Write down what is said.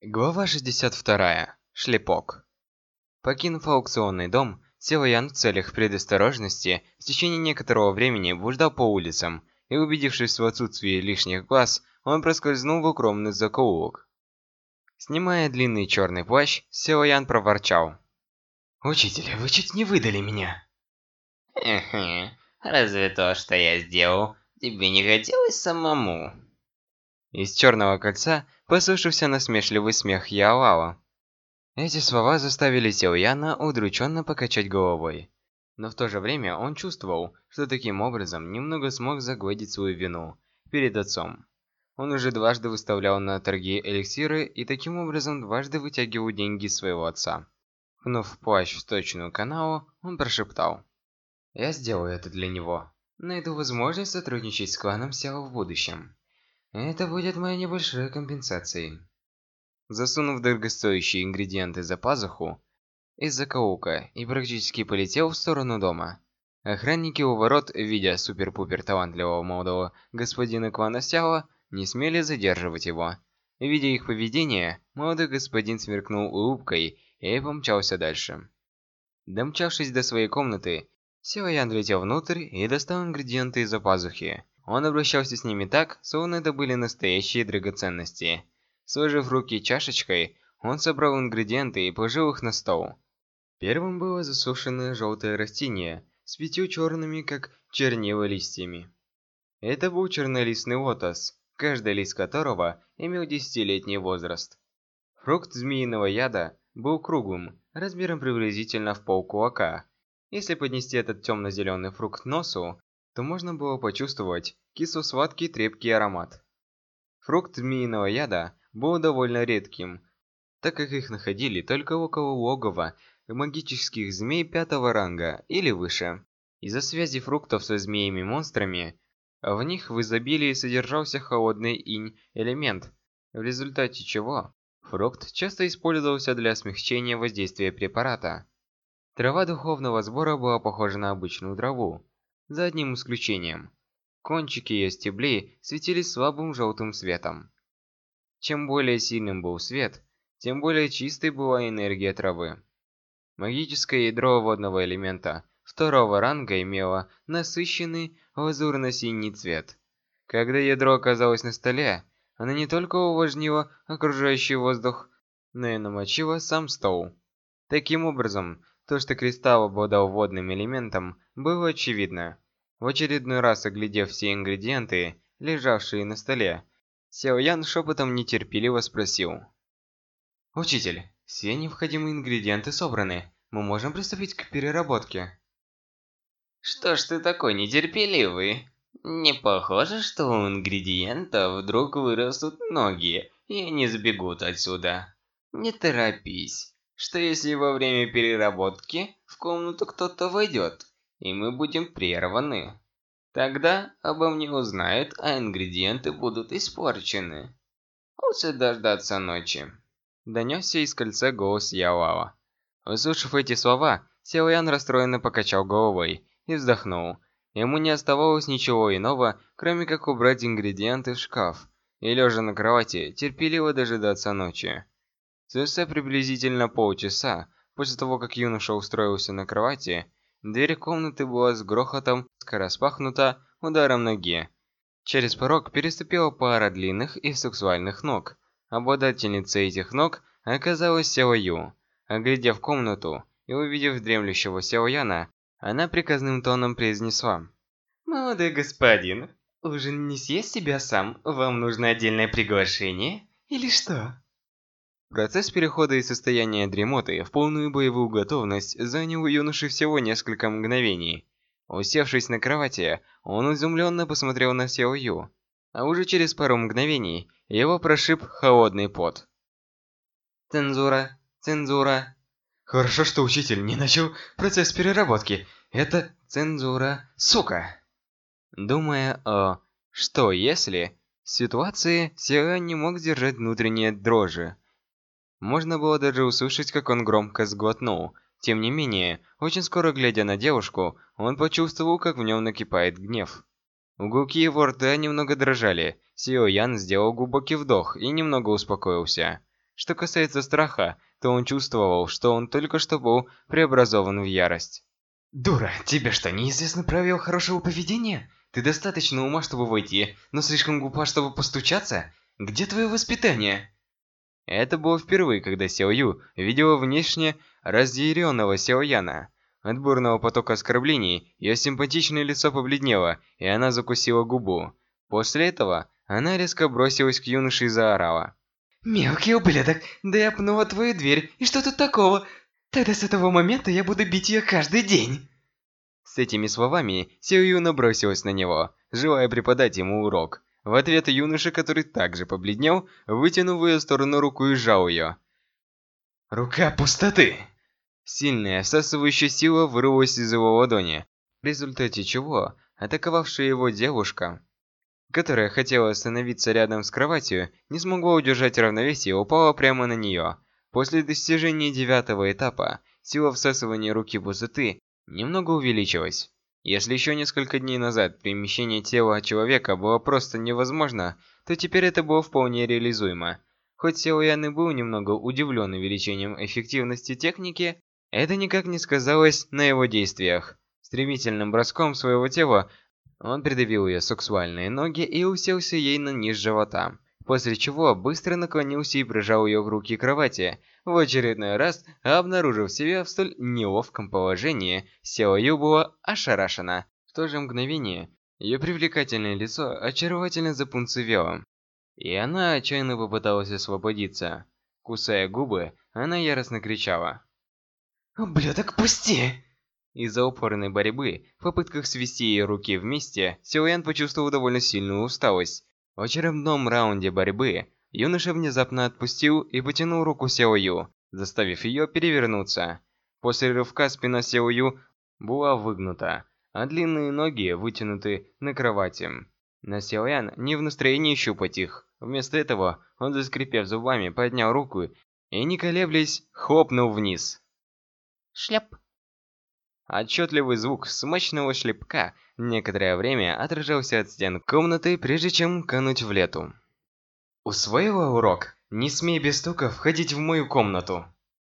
Глава 62. Шлепок. Покинув аукционный дом, Сева Ян в целях предосторожности в течение некоторого времени блуждал по улицам, и убедившись в отсутствии лишних глаз, он проскользнул в укромный закоулок. Снимая длинный черный плащ, Сева Ян проворчал. «Учитель, вы чуть не выдали меня!» «Хе-хе, разве то, что я сделал, тебе не хотелось самому?» Из черного кольца послышался насмешливый смех Яолао. Эти слова заставили Сяояна удрученно покачать головой. Но в то же время он чувствовал, что таким образом немного смог загладить свою вину перед отцом. Он уже дважды выставлял на торги эликсиры и таким образом дважды вытягивал деньги своего отца. Пнув плащ в точную каналу, он прошептал. «Я сделаю это для него. Найду возможность сотрудничать с кланом Сяо в будущем. Это будет моей небольшой компенсацией. Засунув дорогостоящие ингредиенты за пазуху, из закоулка и практически полетел в сторону дома. Охранники у ворот, видя супер-пупер талантливого молодого господина клана Сяо, не смели задерживать его. Видя их поведение, молодой господин сверкнул улыбкой и помчался дальше. Домчавшись до своей комнаты, Сяо Ян влетел внутрь и достал ингредиенты из-за пазухи. Он обращался с ними так, словно это были настоящие драгоценности. Сложив руки чашечкой, он собрал ингредиенты и положил их на стол. Первым было засушенное желтое растение с пятью черными, как чернила, листьями. Это был чернолистный лотос, каждый лист которого имел десятилетний возраст. Фрукт змеиного яда был круглым, размером приблизительно в пол кулака. Если поднести этот темно-зеленый фрукт носу, то можно было почувствовать кисло-сладкий трепкий аромат. Фрукт змеиного яда был довольно редким, так как их находили только около логова магических змей пятого ранга или выше. Из-за связи фруктов со змеями-монстрами, в них в изобилии содержался холодный инь-элемент, в результате чего фрукт часто использовался для смягчения воздействия препарата. Трава духовного сбора была похожа на обычную траву, за одним исключением. Кончики ее стеблей светились слабым желтым светом. Чем более сильным был свет, тем более чистой была энергия травы. Магическое ядро водного элемента второго ранга имело насыщенный лазурно-синий цвет. Когда ядро оказалось на столе, оно не только увлажнило окружающий воздух, но и намочило сам стол. Таким образом, то, что кристалл обладал водным элементом, было очевидно. В очередной раз оглядев все ингредиенты, лежавшие на столе, Сяо Ян шепотом нетерпеливо спросил. «Учитель, все необходимые ингредиенты собраны. Мы можем приступить к переработке». «Что ж ты такой нетерпеливый? Не похоже, что у ингредиентов вдруг вырастут ноги, и они сбегут отсюда. Не торопись. Что если во время переработки в комнату кто-то войдет, и мы будем прерваны? Тогда обо мне узнают, а ингредиенты будут испорчены. Лучше дождаться ночи. Донесся из кольца голос Яоао. Услышав эти слова, Сяоян расстроенно покачал головой и вздохнул. Ему не оставалось ничего иного, кроме как убрать ингредиенты в шкаф и, лежа на кровати, терпеливо дожидаться ночи. Спустя приблизительно полчаса, после того, как юноша устроился на кровати, дверь комнаты была с грохотом распахнута ударом ноги. Через порог переступила пара длинных и сексуальных ног. Обладательницей этих ног оказалась Сяо Ю. Оглядев комнату и увидев дремлющего Сяо Яна, она приказным тоном произнесла. «Молодой господин, ужин не съесть себя сам? Вам нужно отдельное приглашение? Или что?» Процесс перехода из состояния дремоты в полную боевую готовность занял у юноши всего несколько мгновений. Усевшись на кровати, он изумленно посмотрел на Сяо Ю, а уже через пару мгновений его прошиб холодный пот. «Цензура, цензура!» «Хорошо, что учитель не начал процесс переработки. Это цензура, сука!» Думая о «что если» ситуации, Сяо не мог сдержать внутренние дрожи. Можно было даже услышать, как он громко сглотнул. Тем не менее, очень скоро глядя на девушку, он почувствовал, как в нем накипает гнев. Уголки его рта немного дрожали. Сио Ян сделал глубокий вдох и немного успокоился. Что касается страха, то он чувствовал, что он только что был преобразован в ярость. «Дура, тебе что, неизвестно правила хорошего поведения? Ты достаточно ума, чтобы войти, но слишком глупа, чтобы постучаться? Где твое воспитание?» Это было впервые, когда Сяо Ю видела внешне разъяренного Сяо Яна. От бурного потока оскорблений ее симпатичное лицо побледнело, и она закусила губу. После этого она резко бросилась к юноше и заорала. «Мелкий ублюдок, да я пнула твою дверь, и что тут такого? Тогда с этого момента я буду бить ее каждый день!» С этими словами Сил Ю набросилась на него, желая преподать ему урок. В ответ юноша, который также побледнел, вытянул в ее сторону руку и сжал ее. «Рука пустоты!» Сильная всасывающая сила вырвалась из его ладони, в результате чего атаковавшая его девушка которая хотела остановиться рядом с кроватью, не смогла удержать равновесие и упала прямо на нее. После достижения девятого этапа, сила всасывания руки пустоты немного увеличилась. Если еще несколько дней назад перемещение тела человека было просто невозможно, то теперь это было вполне реализуемо. Хоть Сео Ян и был немного удивлен увеличением эффективности техники, это никак не сказалось на его действиях. Стремительным броском своего тела он придавил ее сексуальные ноги и уселся ей на низ живота, после чего быстро наклонился и прижал ее к руки кровати, в очередной раз обнаружив себя в столь неловком положении, Сео Ю была ошарашена. В то же мгновение ее привлекательное лицо очаровательно запунцевело, и она отчаянно попыталась освободиться. Кусая губы, она яростно кричала. «Ублюдок, пусти!» Из-за упорной борьбы, в попытках свести ее руки вместе, Силуян почувствовал довольно сильную усталость. В очередном раунде борьбы юноша внезапно отпустил и потянул руку Сяо Ю, заставив ее перевернуться. После рывка спина Сяо Ю была выгнута, а длинные ноги вытянуты на кровати. Но Сяоян не в настроении щупать их. Вместо этого он, заскрипев зубами, поднял руку и, не колеблясь, хлопнул вниз. Шляп. Отчетливый звук смачного шлепка некоторое время отражался от стен комнаты, прежде чем кануть в лету. «Усвоила урок? Не смей без стука входить в мою комнату!»